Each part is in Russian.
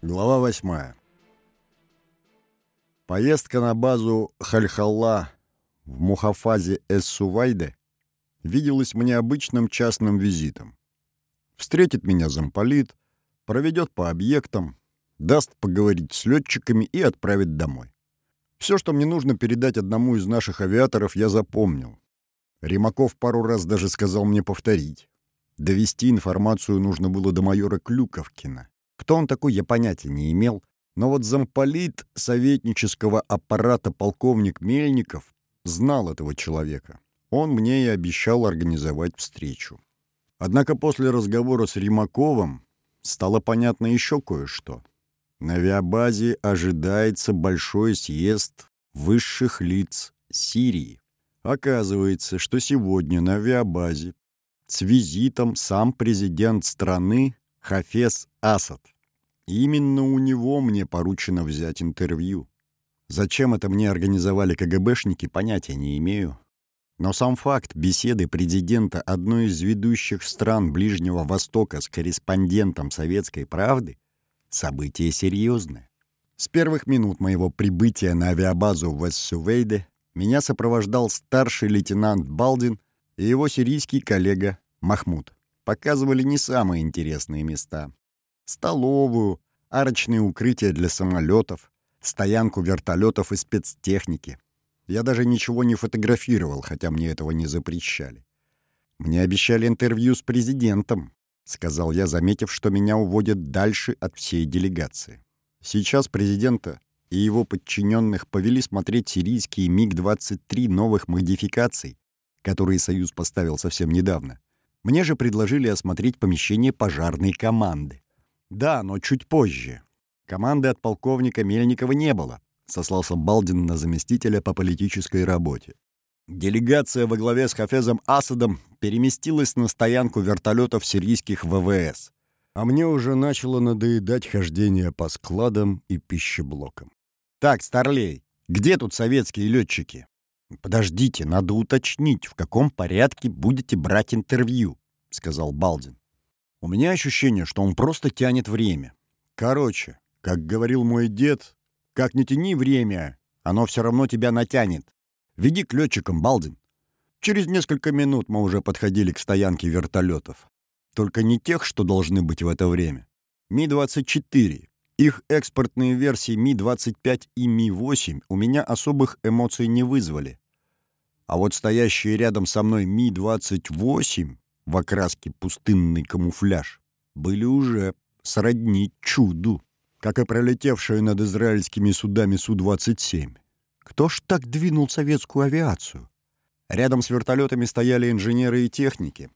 Глава 8. Поездка на базу Хальхалла в Мухафазе Эс-Сувайде виделась мне обычным частным визитом. Встретит меня замполит, проведет по объектам, даст поговорить с летчиками и отправит домой. Все, что мне нужно передать одному из наших авиаторов, я запомнил. Римаков пару раз даже сказал мне повторить. Довести информацию нужно было до майора Клюковкина. Кто он такой, я понятия не имел, но вот замполит советнического аппарата полковник Мельников знал этого человека. Он мне и обещал организовать встречу. Однако после разговора с Римаковым стало понятно еще кое-что. На авиабазе ожидается большой съезд высших лиц Сирии. Оказывается, что сегодня на авиабазе с визитом сам президент страны Хафез Асад. Именно у него мне поручено взять интервью. Зачем это мне организовали КГБшники, понятия не имею. Но сам факт беседы президента одной из ведущих стран Ближнего Востока с корреспондентом «Советской правды» — событие серьезное. С первых минут моего прибытия на авиабазу в Эссувейде меня сопровождал старший лейтенант Балдин и его сирийский коллега Махмуд. Показывали не самые интересные места. Столовую, арочные укрытия для самолетов, стоянку вертолетов и спецтехники. Я даже ничего не фотографировал, хотя мне этого не запрещали. «Мне обещали интервью с президентом», — сказал я, заметив, что меня уводят дальше от всей делегации. Сейчас президента и его подчиненных повели смотреть сирийские МиГ-23 новых модификаций, которые Союз поставил совсем недавно. Мне же предложили осмотреть помещение пожарной команды. Да, но чуть позже. Команды от полковника Мельникова не было, сослался Балдин на заместителя по политической работе. Делегация во главе с Хафезом Асадом переместилась на стоянку вертолетов сирийских ВВС. А мне уже начало надоедать хождение по складам и пищеблокам. «Так, Старлей, где тут советские летчики?» «Подождите, надо уточнить, в каком порядке будете брать интервью», — сказал Балдин. У меня ощущение, что он просто тянет время. Короче, как говорил мой дед, как не тяни время, оно все равно тебя натянет. Веди к летчикам, Балдин. Через несколько минут мы уже подходили к стоянке вертолетов. Только не тех, что должны быть в это время. Ми-24. Их экспортные версии Ми-25 и Ми-8 у меня особых эмоций не вызвали. А вот стоящие рядом со мной Ми-28 в окраске пустынный камуфляж были уже сродни чуду, как и пролетевшие над израильскими судами Су-27. Кто ж так двинул советскую авиацию? Рядом с вертолетами стояли инженеры и техники,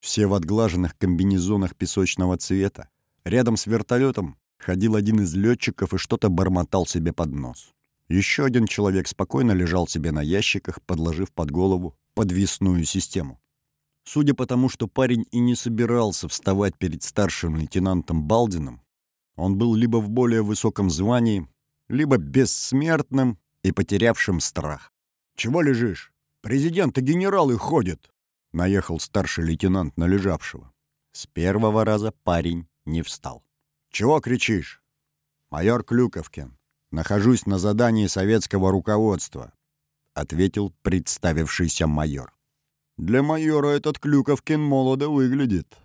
все в отглаженных комбинезонах песочного цвета. Рядом с вертолетом ходил один из летчиков и что-то бормотал себе под нос. Еще один человек спокойно лежал себе на ящиках, подложив под голову подвесную систему. Судя по тому, что парень и не собирался вставать перед старшим лейтенантом Балдином, он был либо в более высоком звании, либо бессмертным и потерявшим страх. «Чего лежишь? Президент и генералы ходят!» — наехал старший лейтенант на лежавшего. С первого раза парень не встал. «Чего кричишь?» «Майор Клюковкин. Нахожусь на задании советского руководства», — ответил представившийся майор. Для майора этот Клюковкин молодо выглядит.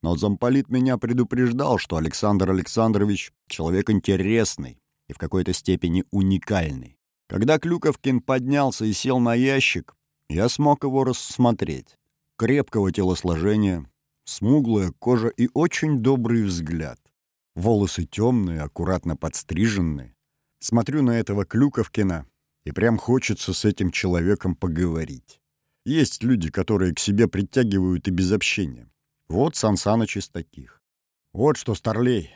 Но замполит меня предупреждал, что Александр Александрович — человек интересный и в какой-то степени уникальный. Когда Клюковкин поднялся и сел на ящик, я смог его рассмотреть. Крепкого телосложения, смуглая кожа и очень добрый взгляд. Волосы темные, аккуратно подстриженные. Смотрю на этого Клюковкина, и прям хочется с этим человеком поговорить. Есть люди, которые к себе притягивают и без общения. Вот Сан Саныч из таких. Вот что, Старлей,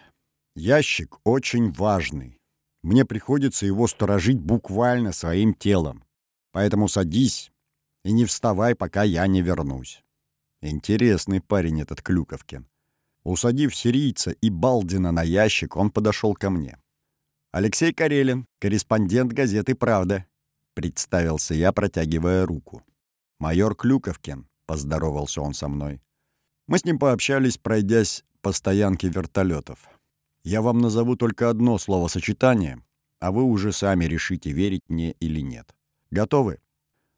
ящик очень важный. Мне приходится его сторожить буквально своим телом. Поэтому садись и не вставай, пока я не вернусь. Интересный парень этот Клюковкин. Усадив сирийца и Балдина на ящик, он подошел ко мне. «Алексей Карелин, корреспондент газеты «Правда», — представился я, протягивая руку. «Майор Клюковкин», — поздоровался он со мной. Мы с ним пообщались, пройдясь по стоянке вертолетов. Я вам назову только одно словосочетание, а вы уже сами решите, верить мне или нет. Готовы?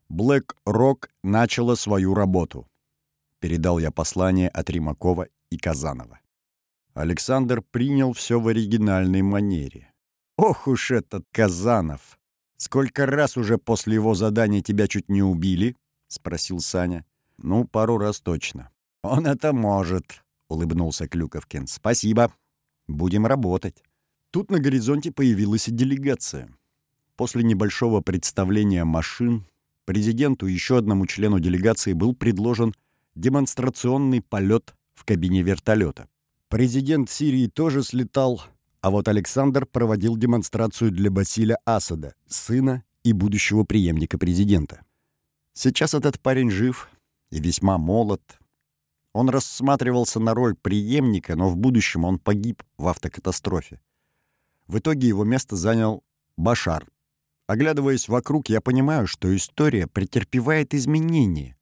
Блэк Рок начала свою работу. Передал я послание от Римакова и Казанова. Александр принял все в оригинальной манере. «Ох уж этот Казанов! Сколько раз уже после его задания тебя чуть не убили?» — спросил Саня. «Ну, пару раз точно». «Он это может», — улыбнулся Клюковкин. «Спасибо. Будем работать». Тут на горизонте появилась делегация. После небольшого представления машин президенту и еще одному члену делегации был предложен демонстрационный полет в кабине вертолета. Президент Сирии тоже слетал, а вот Александр проводил демонстрацию для Басиля Асада, сына и будущего преемника президента. Сейчас этот парень жив и весьма молод. Он рассматривался на роль преемника, но в будущем он погиб в автокатастрофе. В итоге его место занял Башар. Оглядываясь вокруг, я понимаю, что история претерпевает изменения.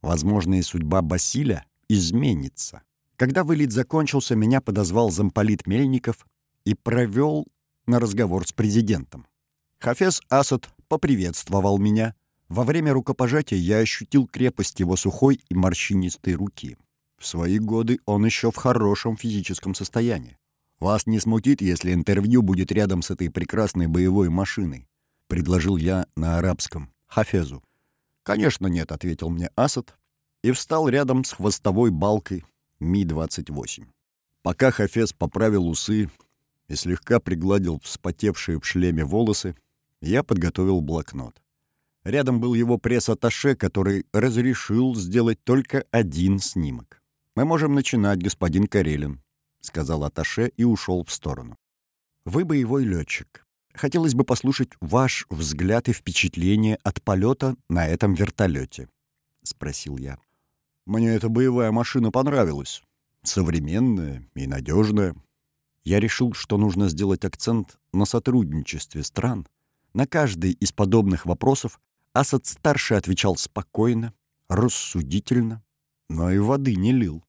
Возможно, и судьба Басиля изменится. Когда вылет закончился, меня подозвал замполит Мельников и провел на разговор с президентом. Хафез Асад поприветствовал меня, во время рукопожатия я ощутил крепость его сухой и морщинистой руки. В свои годы он еще в хорошем физическом состоянии. «Вас не смутит, если интервью будет рядом с этой прекрасной боевой машиной?» — предложил я на арабском, Хафезу. «Конечно нет», — ответил мне Асад и встал рядом с хвостовой балкой Ми-28. Пока Хафез поправил усы и слегка пригладил вспотевшие в шлеме волосы, я подготовил блокнот. Рядом был его пресс-атташе, который разрешил сделать только один снимок. «Мы можем начинать, господин Карелин», — сказал атташе и ушел в сторону. «Вы боевой летчик. Хотелось бы послушать ваш взгляд и впечатление от полета на этом вертолете», — спросил я. «Мне эта боевая машина понравилась. Современная и надежная. Я решил, что нужно сделать акцент на сотрудничестве стран. На каждый из подобных вопросов Асад-старший отвечал спокойно, рассудительно, но и воды не лил.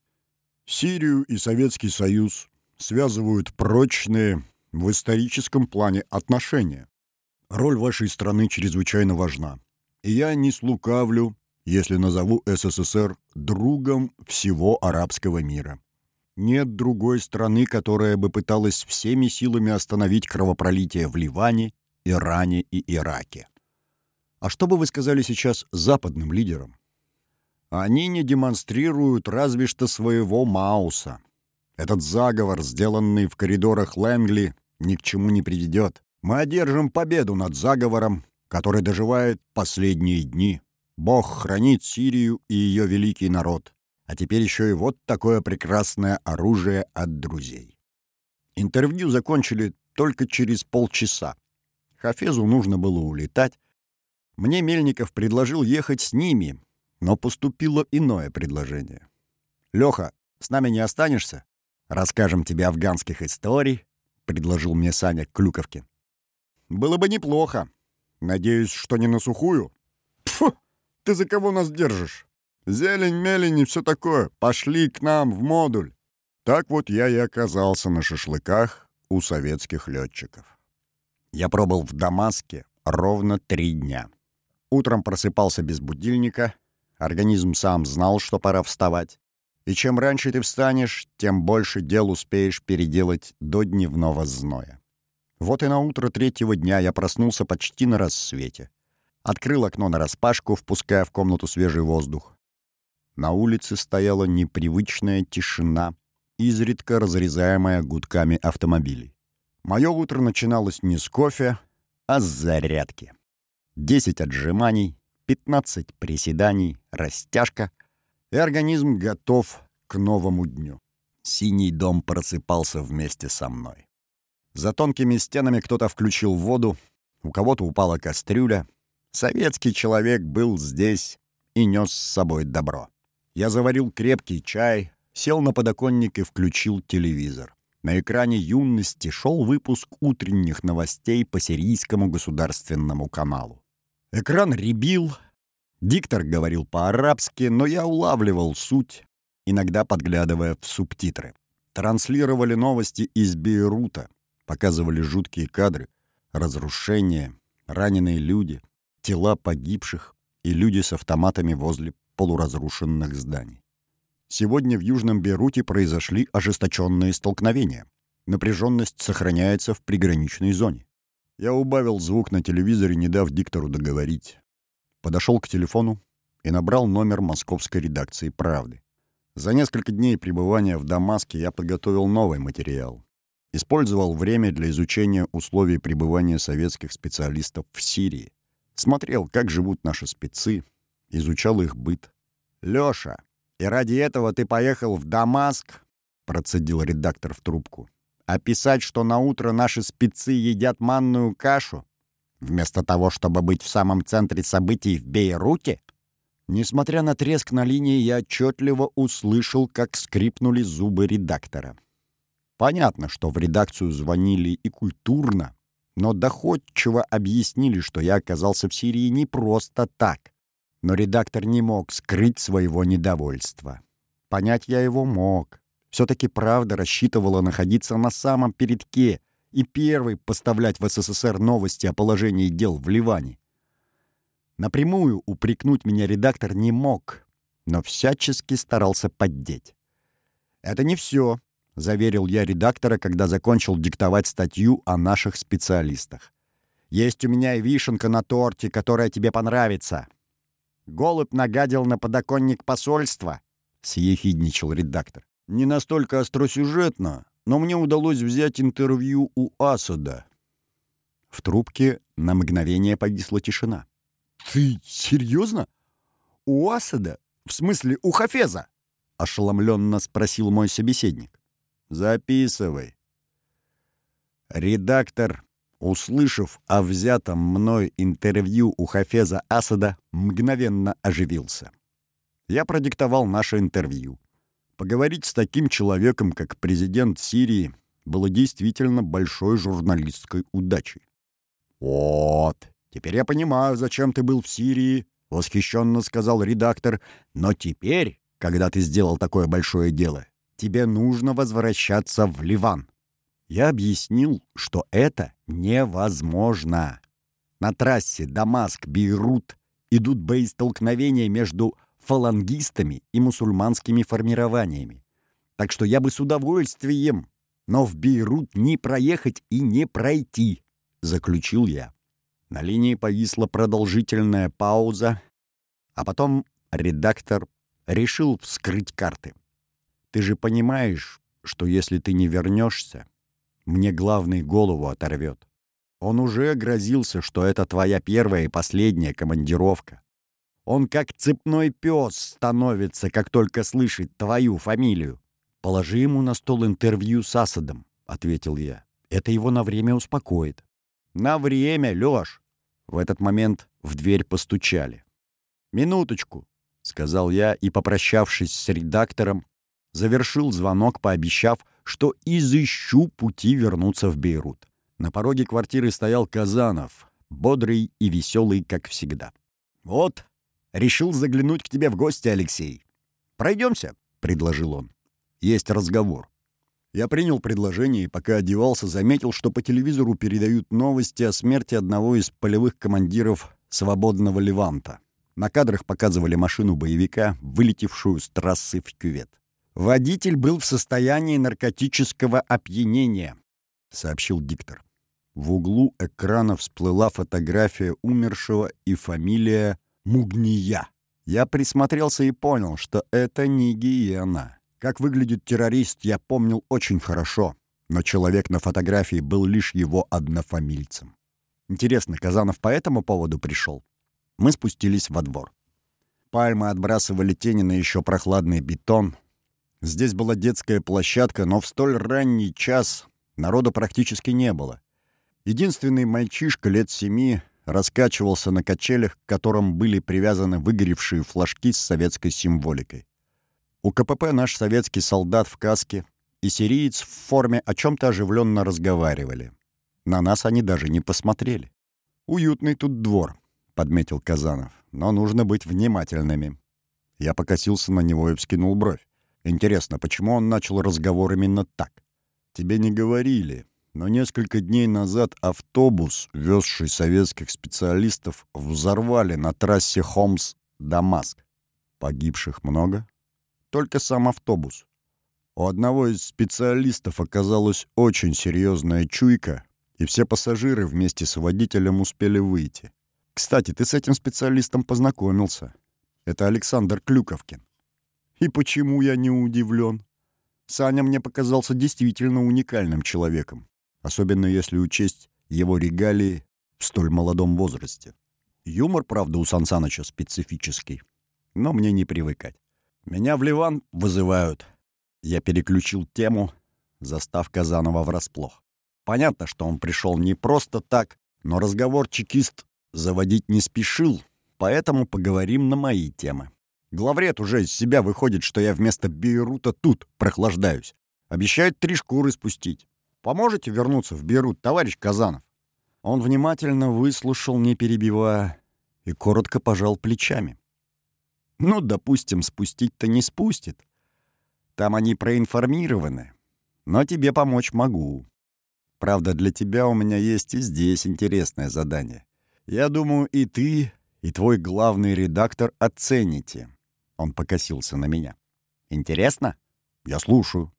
Сирию и Советский Союз связывают прочные в историческом плане отношения. Роль вашей страны чрезвычайно важна. И я не слукавлю, если назову СССР другом всего арабского мира. Нет другой страны, которая бы пыталась всеми силами остановить кровопролитие в Ливане, Иране и Ираке. А что бы вы сказали сейчас западным лидерам? Они не демонстрируют разве что своего Мауса. Этот заговор, сделанный в коридорах Лэнгли, ни к чему не приведет. Мы одержим победу над заговором, который доживает последние дни. Бог хранит Сирию и ее великий народ. А теперь еще и вот такое прекрасное оружие от друзей. Интервью закончили только через полчаса. Хафезу нужно было улетать, мне Мельников предложил ехать с ними, но поступило иное предложение. «Лёха, с нами не останешься? Расскажем тебе афганских историй», — предложил мне Саня Клюковкин. «Было бы неплохо. Надеюсь, что не на сухую?» «Фу! Ты за кого нас держишь? Зелень, мелень и все такое. Пошли к нам в модуль». Так вот я и оказался на шашлыках у советских летчиков. Я пробыл в Дамаске ровно три дня. Утром просыпался без будильника, организм сам знал, что пора вставать. И чем раньше ты встанешь, тем больше дел успеешь переделать до дневного зноя. Вот и на утро третьего дня я проснулся почти на рассвете. Открыл окно нараспашку, впуская в комнату свежий воздух. На улице стояла непривычная тишина, изредка разрезаемая гудками автомобилей. Мое утро начиналось не с кофе, а с зарядки. 10 отжиманий, 15 приседаний, растяжка, и организм готов к новому дню. Синий дом просыпался вместе со мной. За тонкими стенами кто-то включил воду, у кого-то упала кастрюля. Советский человек был здесь и нес с собой добро. Я заварил крепкий чай, сел на подоконник и включил телевизор. На экране юности шел выпуск утренних новостей по Сирийскому государственному каналу. Экран ребил, диктор говорил по-арабски, но я улавливал суть, иногда подглядывая в субтитры. Транслировали новости из Бейрута, показывали жуткие кадры, разрушения, раненые люди, тела погибших и люди с автоматами возле полуразрушенных зданий. Сегодня в Южном Бейруте произошли ожесточенные столкновения. Напряженность сохраняется в приграничной зоне. Я убавил звук на телевизоре, не дав диктору договорить. Подошел к телефону и набрал номер московской редакции «Правды». За несколько дней пребывания в Дамаске я подготовил новый материал. Использовал время для изучения условий пребывания советских специалистов в Сирии. Смотрел, как живут наши спецы, изучал их быт. «Лёша, и ради этого ты поехал в Дамаск?» — процедил редактор в трубку. «Описать, что на утро наши спецы едят манную кашу, вместо того, чтобы быть в самом центре событий в Бейруте?» Несмотря на треск на линии, я отчетливо услышал, как скрипнули зубы редактора. Понятно, что в редакцию звонили и культурно, но доходчиво объяснили, что я оказался в Сирии не просто так. Но редактор не мог скрыть своего недовольства. Понять я его мог. Все-таки правда рассчитывала находиться на самом передке и первой поставлять в СССР новости о положении дел в Ливане. Напрямую упрекнуть меня редактор не мог, но всячески старался поддеть. «Это не все», — заверил я редактора, когда закончил диктовать статью о наших специалистах. «Есть у меня и вишенка на торте, которая тебе понравится». «Голубь нагадил на подоконник посольства», — съехидничал редактор. «Не настолько остросюжетно, но мне удалось взять интервью у Асада». В трубке на мгновение повисла тишина. «Ты серьезно? У Асада? В смысле, у Хафеза?» — ошеломленно спросил мой собеседник. «Записывай». Редактор, услышав о взятом мной интервью у Хафеза Асада, мгновенно оживился. Я продиктовал наше интервью. Поговорить с таким человеком, как президент Сирии, было действительно большой журналистской удачей. «Вот, «Теперь я понимаю, зачем ты был в Сирии», — восхищенно сказал редактор. «Но теперь, когда ты сделал такое большое дело, тебе нужно возвращаться в Ливан». Я объяснил, что это невозможно. На трассе Дамаск-Бейрут идут боестолкновения между фалангистами и мусульманскими формированиями. Так что я бы с удовольствием, но в Бейрут не проехать и не пройти, заключил я. На линии повисла продолжительная пауза, а потом редактор решил вскрыть карты. «Ты же понимаешь, что если ты не вернешься, мне главный голову оторвет. Он уже грозился, что это твоя первая и последняя командировка. Он как цепной пес становится, как только слышит твою фамилию. Положи ему на стол интервью с Асадом, — ответил я. Это его на время успокоит. На время, Лёш. В этот момент в дверь постучали. «Минуточку», — сказал я и, попрощавшись с редактором, завершил звонок, пообещав, что изыщу пути вернуться в Бейрут. На пороге квартиры стоял Казанов, бодрый и веселый, как всегда. «Вот, решил заглянуть к тебе в гости, Алексей. Пройдемся», — предложил он. «Есть разговор». Я принял предложение и, пока одевался, заметил, что по телевизору передают новости о смерти одного из полевых командиров свободного Леванта. На кадрах показывали машину боевика, вылетевшую с трассы в кювет. «Водитель был в состоянии наркотического опьянения», — сообщил диктор. В углу экрана всплыла фотография умершего и фамилия Мугния. Я присмотрелся и понял, что это не гиена. Как выглядит террорист, я помнил очень хорошо, но человек на фотографии был лишь его однофамильцем. Интересно, Казанов по этому поводу пришел? Мы спустились во двор. Пальмы отбрасывали тени на еще прохладный бетон. Здесь была детская площадка, но в столь ранний час народа практически не было. Единственный мальчишка лет семи раскачивался на качелях, к которым были привязаны выгоревшие флажки с советской символикой. У КПП наш советский солдат в каске и сириец в форме о чем-то оживленно разговаривали. На нас они даже не посмотрели. «Уютный тут двор», — подметил Казанов, — «но нужно быть внимательными». Я покосился на него и вскинул бровь. Интересно, почему он начал разговор именно так? Тебе не говорили, но несколько дней назад автобус, везший советских специалистов, взорвали на трассе Хомс-Дамаск. Погибших много? Только сам автобус. У одного из специалистов оказалась очень серьезная чуйка, и все пассажиры вместе с водителем успели выйти. Кстати, ты с этим специалистом познакомился. Это Александр Клюковкин. И почему я не удивлен? Саня мне показался действительно уникальным человеком, особенно если учесть его регалии в столь молодом возрасте. Юмор, правда, у Сансаныча специфический, но мне не привыкать. Меня в Ливан вызывают. Я переключил тему, застав Казанова врасплох. Понятно, что он пришел не просто так, но разговор чекист заводить не спешил, поэтому поговорим на мои темы. Главред уже из себя выходит, что я вместо Бейрута тут прохлаждаюсь. Обещает три шкуры спустить. Поможете вернуться в Бейрут, товарищ Казанов?» Он внимательно выслушал, не перебивая, и коротко пожал плечами. «Ну, допустим, спустить-то не спустит. Там они проинформированы. Но тебе помочь могу. Правда, для тебя у меня есть и здесь интересное задание. Я думаю, и ты, и твой главный редактор оцените. Он покосился на меня. «Интересно?» «Я слушаю».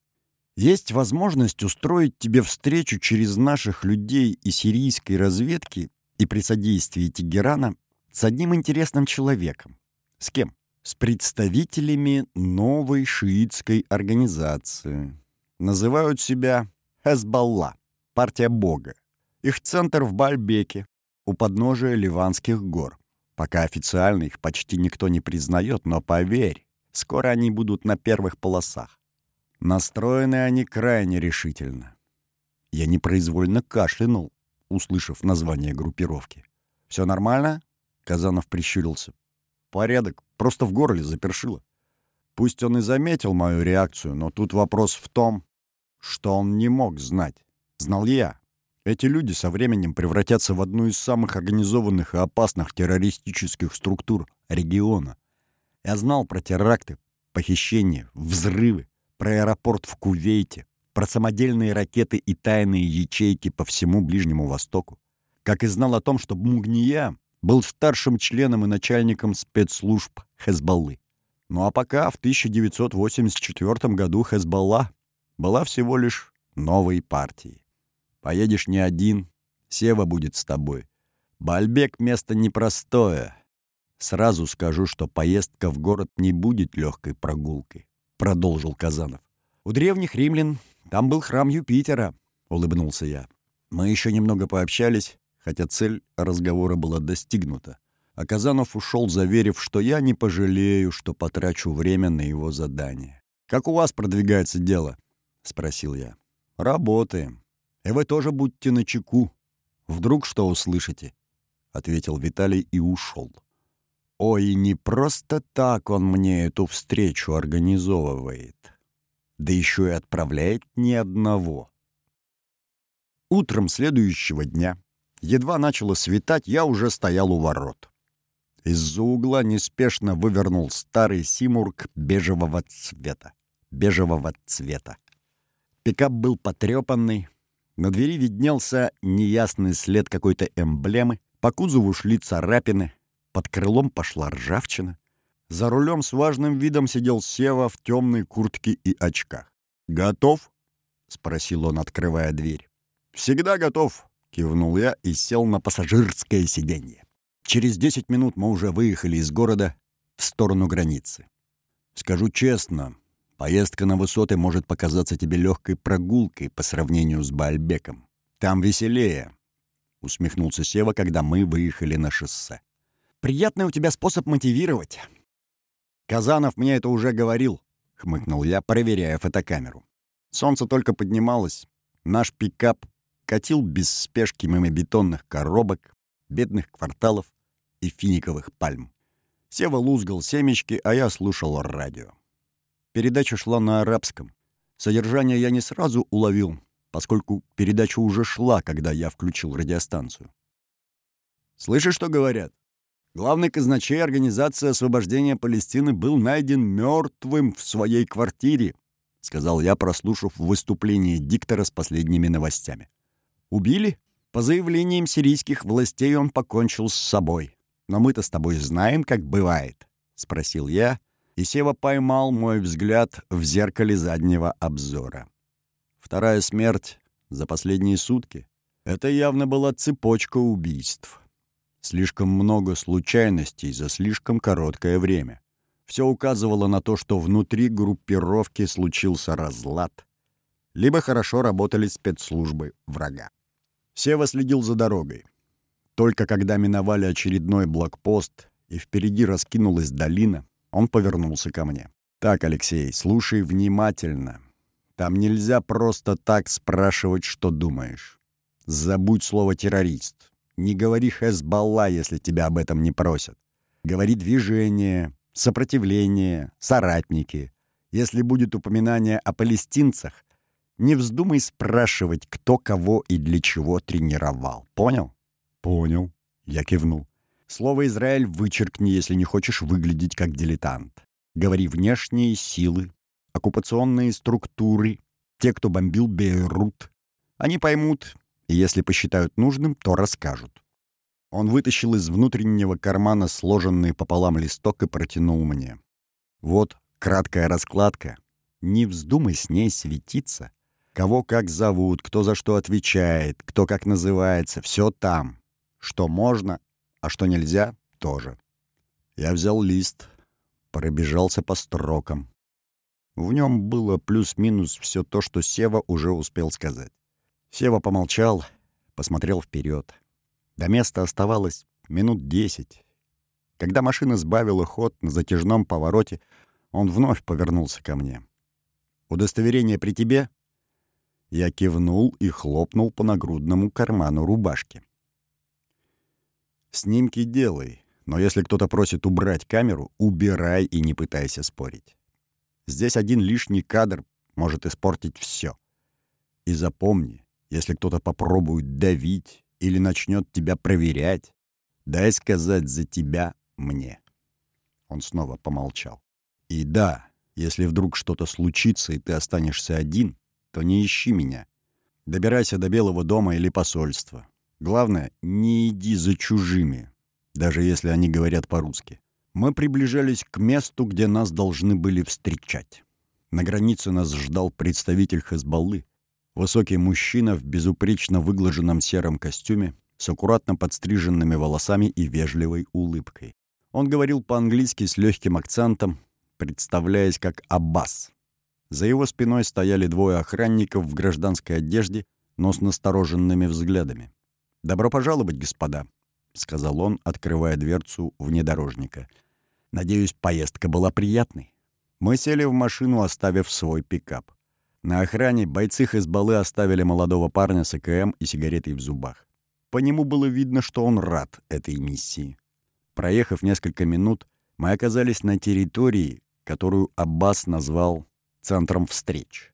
«Есть возможность устроить тебе встречу через наших людей и сирийской разведки и при содействии Тегерана с одним интересным человеком. С кем? С представителями новой шиитской организации. Называют себя Хезбалла, партия Бога. Их центр в Бальбеке, у подножия Ливанских гор. Пока официально их почти никто не признает, но поверь, скоро они будут на первых полосах. Настроены они крайне решительно. Я непроизвольно кашлянул, услышав название группировки. «Все нормально?» — Казанов прищурился. «Порядок, просто в горле запершило». Пусть он и заметил мою реакцию, но тут вопрос в том, что он не мог знать. Знал я. Эти люди со временем превратятся в одну из самых организованных и опасных террористических структур региона. Я знал про теракты, похищения, взрывы, про аэропорт в Кувейте, про самодельные ракеты и тайные ячейки по всему Ближнему Востоку. Как и знал о том, что Мугния был старшим членом и начальником спецслужб Хезбаллы. Ну а пока в 1984 году Хезбалла была всего лишь новой партией. Поедешь не один, Сева будет с тобой. Бальбек — место непростое. Сразу скажу, что поездка в город не будет легкой прогулкой», — продолжил Казанов. «У древних римлян там был храм Юпитера», — улыбнулся я. Мы еще немного пообщались, хотя цель разговора была достигнута. А Казанов ушел, заверив, что я не пожалею, что потрачу время на его задание. «Как у вас продвигается дело?» — спросил я. «Работаем. И вы тоже будьте начеку. Вдруг что услышите?» — ответил Виталий и ушел. «Ой, не просто так он мне эту встречу организовывает. Да еще и отправляет ни одного». Утром следующего дня, едва начало светать, я уже стоял у ворот. Из-за угла неспешно вывернул старый симург бежевого цвета. Бежевого цвета. Пикап был потрепанный, на двери виднелся неясный след какой-то эмблемы, по кузову шли царапины, под крылом пошла ржавчина. За рулем с важным видом сидел Сева в темной куртке и очках. «Готов?» — спросил он, открывая дверь. «Всегда готов», — кивнул я и сел на пассажирское сиденье. Через десять минут мы уже выехали из города в сторону границы. Скажу честно, Поездка на высоты может показаться тебе легкой прогулкой по сравнению с Бальбеком. Там веселее», — усмехнулся Сева, когда мы выехали на шоссе. «Приятный у тебя способ мотивировать». «Казанов мне это уже говорил», — хмыкнул я, проверяя фотокамеру. Солнце только поднималось. Наш пикап катил без спешки мимо бетонных коробок, бедных кварталов и финиковых пальм. Сева лузгал семечки, а я слушал радио. Передача шла на арабском. Содержание я не сразу уловил, поскольку передача уже шла, когда я включил радиостанцию. «Слышишь, что говорят?» Главный казначей Организации освобождения Палестины был найден мертвым в своей квартире, сказал я, прослушав выступление диктора с последними новостями. Убили? По заявлениям сирийских властей он покончил с собой. Но мы-то с тобой знаем, как бывает, спросил я, и Сева поймал мой взгляд в зеркале заднего обзора. Вторая смерть за последние сутки — это явно была цепочка убийств. Слишком много случайностей за слишком короткое время. Все указывало на то, что внутри группировки случился разлад. Либо хорошо работали спецслужбы врага. Сева следил за дорогой. Только когда миновали очередной блокпост и впереди раскинулась долина, он повернулся ко мне. «Так, Алексей, слушай внимательно. Там нельзя просто так спрашивать, что думаешь. Забудь слово «террорист». Не говори «Хезбалла», если тебя об этом не просят. Говори «движение», «сопротивление», «соратники». Если будет упоминание о палестинцах, не вздумай спрашивать, кто кого и для чего тренировал. Понял? Понял. Я кивнул. Слово «Израиль» вычеркни, если не хочешь выглядеть как дилетант. Говори внешние силы, оккупационные структуры, те, кто бомбил Бейрут. Они поймут, и если посчитают нужным, то расскажут. Он вытащил из внутреннего кармана сложенный пополам листок и протянул мне. Вот краткая раскладка. Не вздумай с ней светиться. Кого как зовут, кто за что отвечает, кто как называется, все там. Что можно, а что нельзя, тоже. Я взял лист, пробежался по строкам. В нем было плюс-минус все то, что Сева уже успел сказать. Сева помолчал, посмотрел вперед. До места оставалось минут десять. Когда машина сбавила ход на затяжном повороте, он вновь повернулся ко мне. «Удостоверение при тебе?» Я кивнул и хлопнул по нагрудному карману рубашки. «Снимки делай, но если кто-то просит убрать камеру, убирай и не пытайся спорить. Здесь один лишний кадр может испортить все. И запомни, если кто-то попробует давить или начнет тебя проверять, дай сказать за тебя мне». Он снова помолчал. «И да, если вдруг что-то случится, и ты останешься один, то не ищи меня. Добирайся до Белого дома или посольства. Главное, не иди за чужими, даже если они говорят по-русски. Мы приближались к месту, где нас должны были встречать. На границе нас ждал представитель Хезбаллы, высокий мужчина в безупречно выглаженном сером костюме, с аккуратно подстриженными волосами и вежливой улыбкой. Он говорил по-английски с легким акцентом, представляясь как Аббас, за его спиной стояли двое охранников в гражданской одежде, но с настороженными взглядами. «Добро пожаловать, господа», — сказал он, открывая дверцу внедорожника. «Надеюсь, поездка была приятной». Мы сели в машину, оставив свой пикап. На охране бойцы Хезбаллы оставили молодого парня с АКМ и сигаретой в зубах. По нему было видно, что он рад этой миссии. Проехав несколько минут, мы оказались на территории, которую Аббас назвал центром встреч.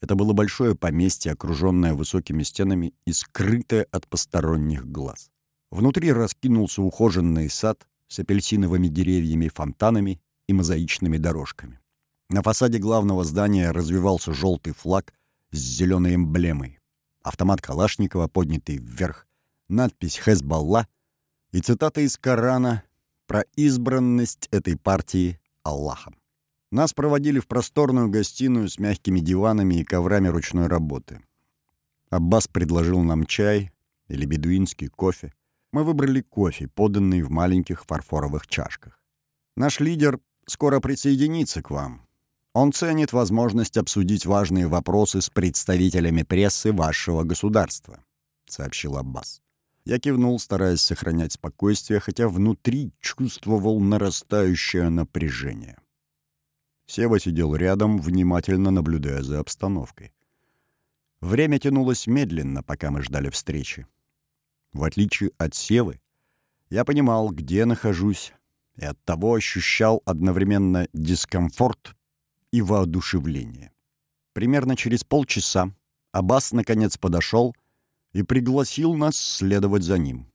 Это было большое поместье, окруженное высокими стенами и скрытое от посторонних глаз. Внутри раскинулся ухоженный сад с апельсиновыми деревьями, фонтанами и мозаичными дорожками. На фасаде главного здания развивался желтый флаг с зеленой эмблемой, автомат Калашникова, поднятый вверх, надпись «Хезбалла» и цитата из Корана про избранность этой партии Аллахом. Нас проводили в просторную гостиную с мягкими диванами и коврами ручной работы. Аббас предложил нам чай или бедуинский кофе. Мы выбрали кофе, поданный в маленьких фарфоровых чашках. Наш лидер скоро присоединится к вам. Он ценит возможность обсудить важные вопросы с представителями прессы вашего государства», — сообщил Аббас. Я кивнул, стараясь сохранять спокойствие, хотя внутри чувствовал нарастающее напряжение. Сева сидел рядом, внимательно наблюдая за обстановкой. Время тянулось медленно, пока мы ждали встречи. В отличие от Севы, я понимал, где нахожусь, и оттого ощущал одновременно дискомфорт и воодушевление. Примерно через полчаса Аббас наконец подошел и пригласил нас следовать за ним.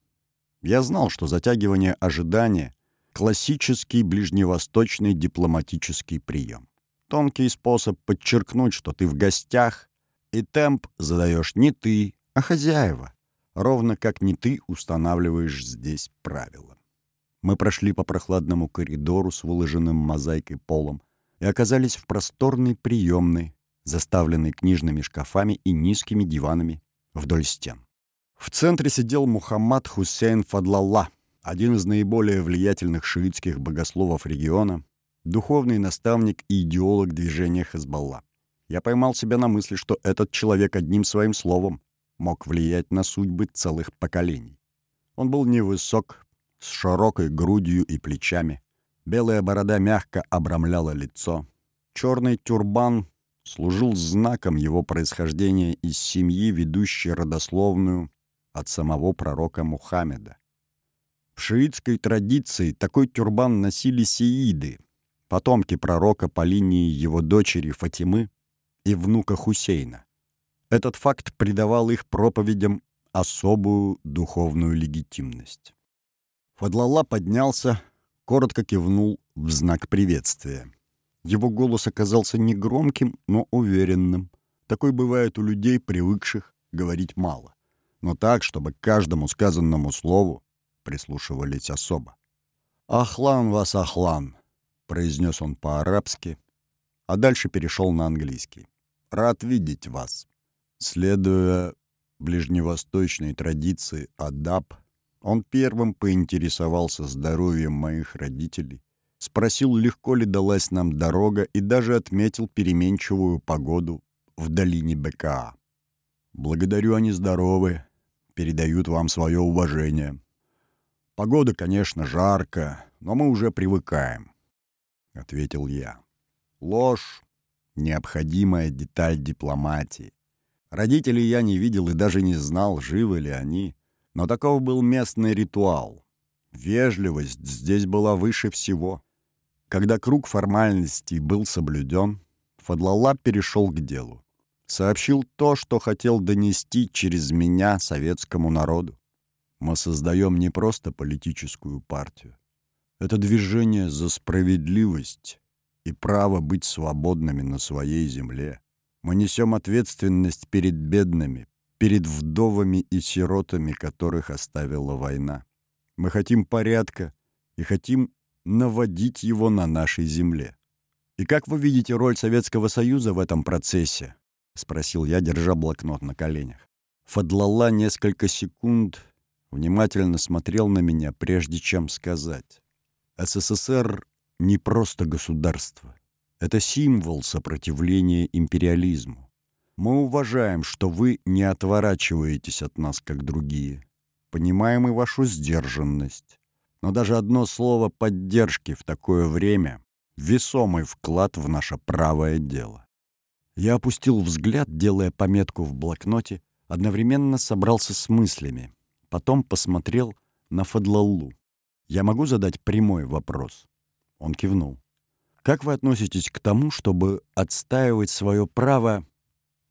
Я знал, что затягивание ожидания — классический ближневосточный дипломатический прием. Тонкий способ подчеркнуть, что ты в гостях, и темп задаешь не ты, а хозяева, ровно как не ты устанавливаешь здесь правила. Мы прошли по прохладному коридору с выложенным мозаикой полом и оказались в просторной приемной, заставленной книжными шкафами и низкими диванами вдоль стен. В центре сидел Мухаммад Хусейн Фадлалла, один из наиболее влиятельных шиитских богословов региона, духовный наставник и идеолог движения Хезбалла. Я поймал себя на мысли, что этот человек одним своим словом мог влиять на судьбы целых поколений. Он был невысок, с широкой грудью и плечами. Белая борода мягко обрамляла лицо. Черный тюрбан служил знаком его происхождения из семьи, ведущей родословную от самого пророка Мухаммеда. В шиитской традиции такой тюрбан носили сииды, потомки пророка по линии его дочери Фатимы и внука Хусейна. Этот факт придавал их проповедям особую духовную легитимность. Фадлала поднялся, коротко кивнул в знак приветствия. Его голос оказался негромким, но уверенным. Такой бывает у людей, привыкших говорить мало но так, чтобы каждому сказанному слову прислушивались особо. «Ахлан вас, Ахлан!» — произнес он по-арабски, а дальше перешел на английский. «Рад видеть вас!» Следуя ближневосточной традиции адаб, он первым поинтересовался здоровьем моих родителей, спросил, легко ли далась нам дорога и даже отметил переменчивую погоду в долине БКА. «Благодарю, они здоровы», передают вам свое уважение. Погода, конечно, жарко, но мы уже привыкаем, — ответил я. Ложь — необходимая деталь дипломатии. Родителей я не видел и даже не знал, живы ли они, но таков был местный ритуал. Вежливость здесь была выше всего. Когда круг формальностей был соблюден, Фадлала перешел к делу сообщил то, что хотел донести через меня советскому народу. Мы создаем не просто политическую партию. Это движение за справедливость и право быть свободными на своей земле. Мы несем ответственность перед бедными, перед вдовами и сиротами, которых оставила война. Мы хотим порядка и хотим наводить его на нашей земле. И как вы видите роль Советского Союза в этом процессе? — спросил я, держа блокнот на коленях. Фадлала несколько секунд внимательно смотрел на меня, прежде чем сказать. «СССР — не просто государство. Это символ сопротивления империализму. Мы уважаем, что вы не отворачиваетесь от нас, как другие. Понимаем и вашу сдержанность. Но даже одно слово поддержки в такое время — весомый вклад в наше правое дело. Я опустил взгляд, делая пометку в блокноте, одновременно собрался с мыслями. Потом посмотрел на Фадлаллу. «Я могу задать прямой вопрос?» Он кивнул. «Как вы относитесь к тому, чтобы отстаивать свое право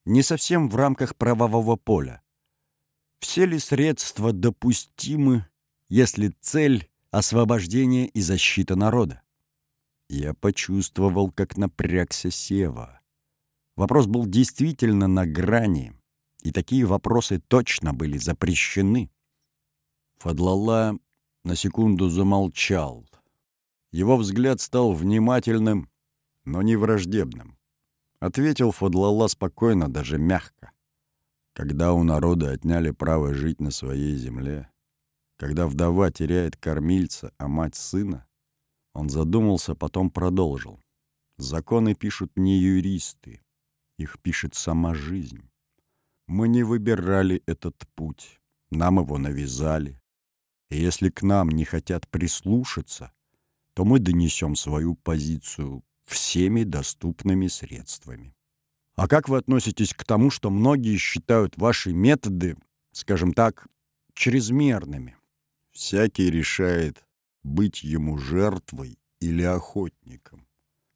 не совсем в рамках правового поля? Все ли средства допустимы, если цель — освобождение и защита народа?» Я почувствовал, как напрягся Сева. Вопрос был действительно на грани, и такие вопросы точно были запрещены. Фадлала на секунду замолчал. Его взгляд стал внимательным, но не враждебным. Ответил Фадлала спокойно, даже мягко. Когда у народа отняли право жить на своей земле, когда вдова теряет кормильца, а мать сына, он задумался, потом продолжил. Законы пишут не юристы, их пишет сама жизнь. Мы не выбирали этот путь, нам его навязали. И если к нам не хотят прислушаться, то мы донесем свою позицию всеми доступными средствами. А как вы относитесь к тому, что многие считают ваши методы, скажем так, чрезмерными? Всякий решает, быть ему жертвой или охотником.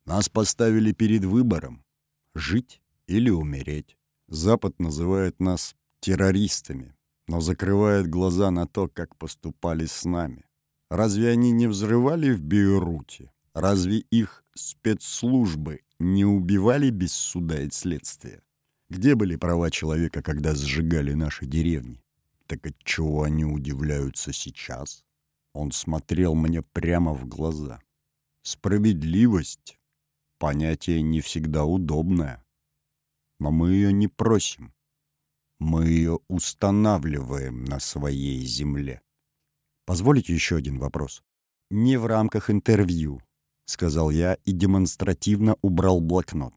Нас поставили перед выбором — жить или умереть. Запад называет нас террористами. Но закрывает глаза на то, как поступали с нами. Разве они не взрывали в Бейруте? Разве их спецслужбы не убивали без суда и следствия? Где были права человека, когда сжигали наши деревни? Так отчего они удивляются сейчас? Он смотрел мне прямо в глаза. Справедливость — понятие не всегда удобное. Но мы ее не просим. Мы ее устанавливаем на своей земле. Позволите еще один вопрос? Не в рамках интервью, сказал я и демонстративно убрал блокнот.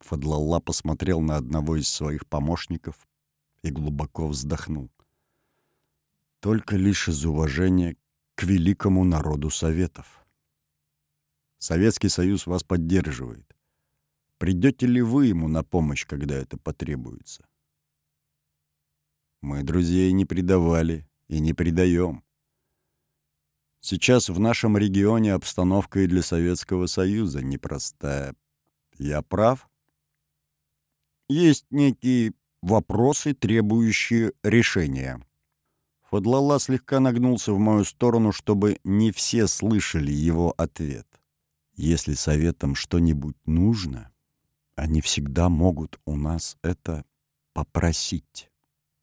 Фадлалла посмотрел на одного из своих помощников и глубоко вздохнул. Только лишь из уважения к великому народу Советов. Советский Союз вас поддерживает. Придете ли вы ему на помощь, когда это потребуется? Мы друзей не предавали и не предаем. Сейчас в нашем регионе обстановка и для Советского Союза непростая. Я прав? Есть некие вопросы, требующие решения. Фадлала слегка нагнулся в мою сторону, чтобы не все слышали его ответ. Если советам что-нибудь нужно, они всегда могут у нас это попросить.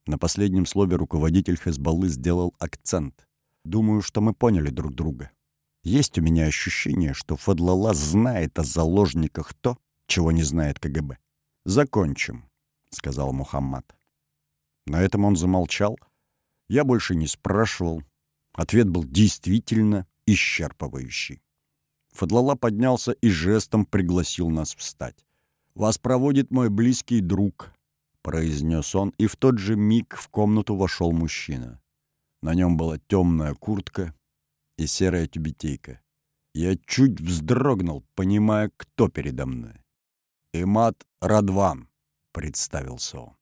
На последнем слове руководитель Хезбаллы сделал акцент. Думаю, что мы поняли друг друга. Есть у меня ощущение, что Фадлала знает о заложниках то, чего не знает КГБ. «Закончим», — сказал Мухаммад. На этом он замолчал. Я больше не спрашивал. Ответ был действительно исчерпывающий. Фадлала поднялся и жестом пригласил нас встать. «Вас проводит мой близкий друг, произнес он, и в тот же миг в комнату вошел мужчина. На нем была темная куртка и серая тюбетейка. Я чуть вздрогнул, понимая, кто передо мной. «Имат Радван», — представился он.